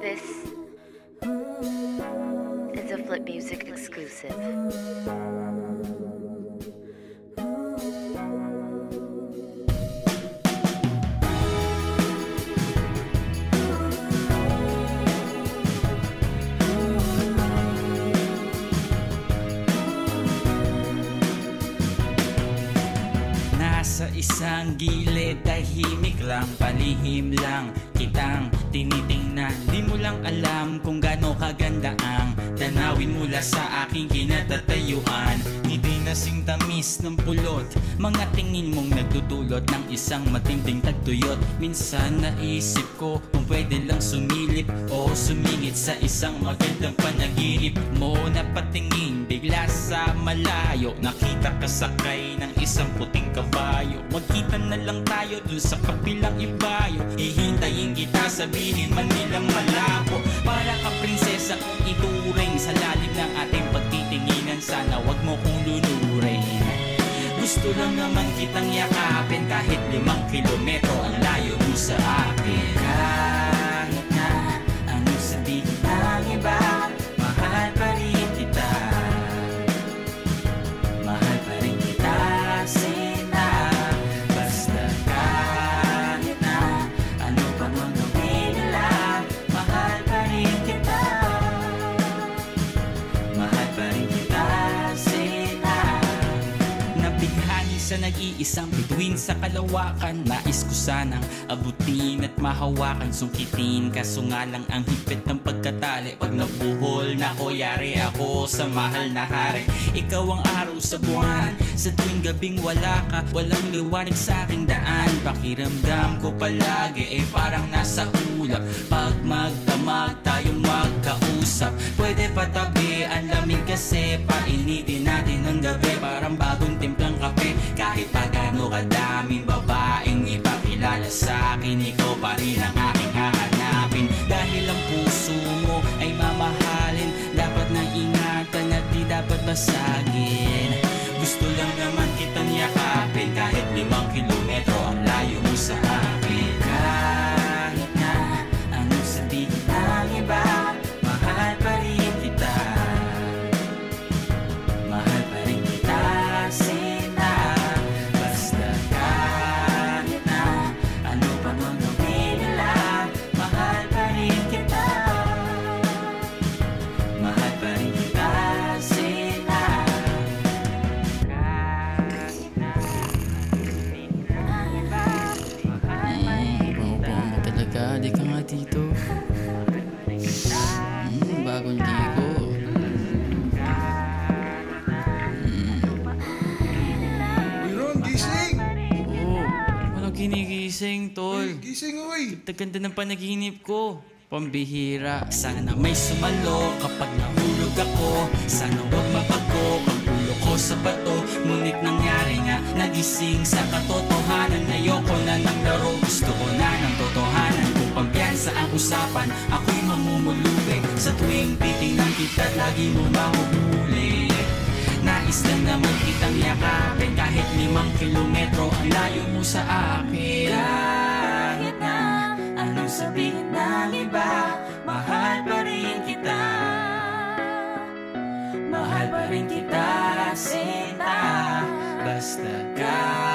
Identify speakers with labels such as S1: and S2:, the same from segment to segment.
S1: This is a Flip Music exclusive.
S2: Isang gilid, tahimik lang, palihim lang Kitang tinitingnan, di mo lang alam kung gaano kaganda ang Tanawin mula sa aking kinatatayuan. Ngiti na sing tamis ng pulot Mga tingin mong nagdudulot ng isang matinding tagtuyot. Minsan naisip ko pwede lang sumilip O sumingit sa isang magandang panaginip. Mo Napatingin bigla sa malayo. Nakita ka sakay ng isang puting kabayo. Magkita na lang tayo dun sa kapilang ibayo. Hihintayin kita sabihin man nilang malabo. Para ka prinsesa kung ituring Sa lalim ng ating pagtitinginan. Sana wag mo kong lulurin Gusto lang naman kitang yakapin Kahit limang kilometro ang layo mo sa akin. Kahit Nabighani sa nag-iisang bituin sa kalawakan. Nais ko sanang abutin at mahawakan. Sungkitin kaso nga lang ang higpit ng pagkatali. Pag nabuhol na ko yari ako sa mahal na hari. Ikaw ang araw sa buwan. Sa tuwing gabing wala ka Walang liwanag sa aking daan. Pakiramdam ko palagi eh parang nasa ulap. Pag pa gaano kadaming babaeng ipakilala sa akin Ikaw pa rin ang aking hahanapin. Dahil ang puso mo ay mamahalin Dapat na ingatan at di dapat basagin. Gusto lang naman kitang yakapin Kahit limang kilometro
S3: bagong ligo.
S4: Uy, Ron, gising!
S3: Oo. Anong ginigising, tol?
S4: Gising, uy!
S3: Taganda ng panaginip ko. Pambihira.
S2: Sana may sumalo kapag nahulog ako Sana wag mapago ang ulo ko sa bato Ngunit nangyari nga nagising sa katotohanan Ayoko na ng laro, gusto ko na ng totohanan Kung pampiyansa ang usapan, Sa tuwing titingnan kita, lagi mo mahuhuli. Nais lang naman kitang yakapin Kahit limang kilometro ang layo mo sa akin. Kahit na anong sabihin ng iba Mahal pa rin kita. Mahal pa rin kita, sinta Basta kahit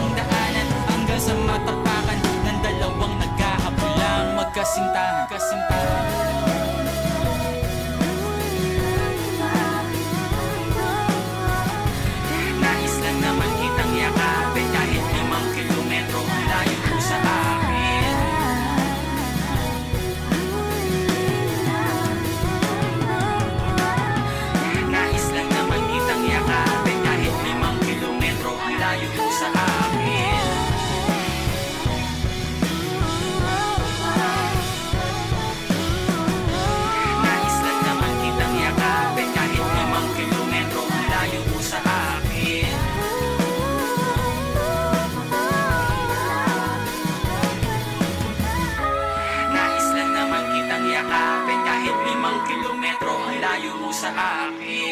S2: isang daanan Hanggang sa matapakan ng dalawang naghahabulang magkasintahan Kasintahan tumayo sa akin.